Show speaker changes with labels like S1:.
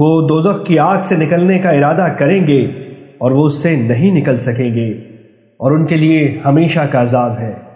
S1: وہ دوزخ کی آگ سے نکلنے کا ارادہ کریں گے اور وہ اس سے نہیں نکل سکیں گے اور ان کے لیے ہمیشہ کا عذاب ہے۔